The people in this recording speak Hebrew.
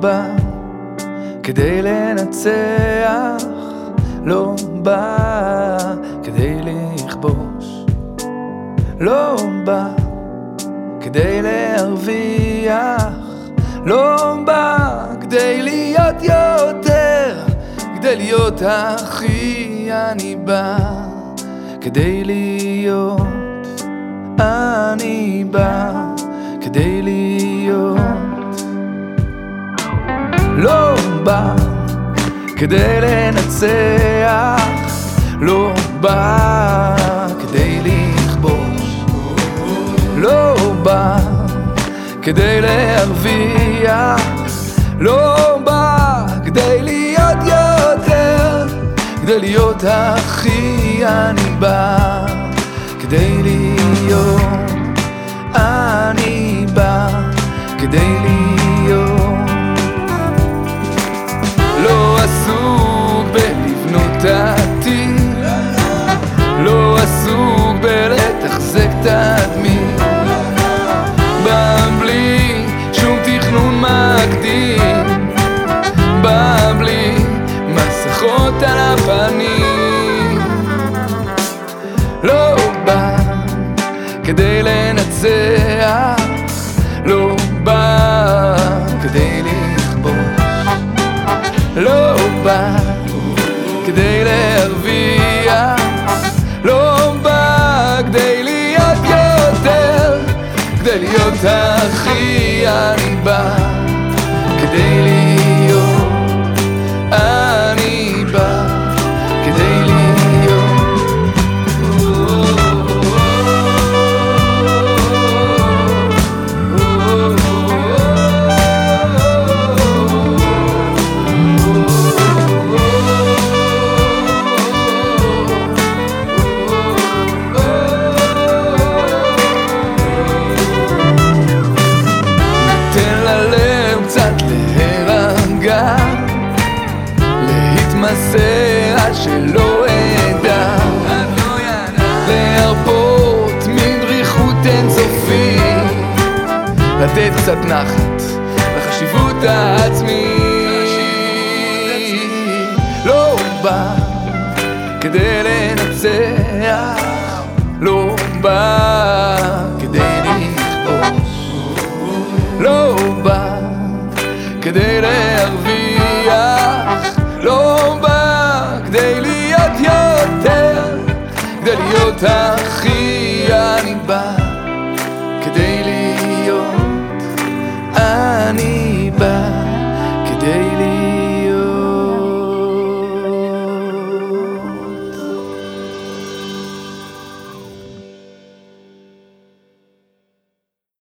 בא כדי לנצח, לא בא כדי לכבוש, לא בא כדי להרוויח, לא בא כדי להיות יותר, כדי להיות הכי אני בא כדי להיות, אני בא כדי לנצח, לא בא כדי לכבוש, לא בא כדי להרוויח, לא בא כדי להיות יותר, כדי להיות הכי אני בא, הפנים, לא בא כדי לנצח, לא בא כדי לכבוש. לא בא כדי להרוויח, לא בא כדי להיות יותר, כדי להיות הכי אני בא, להירגע, להתמסר עד שלא אדע, להרפות מדריכות אינסופית, לתת קצת נחת לחשיבות העצמית. לא בא כדי לנצח, לא בא להיות הכי אני בא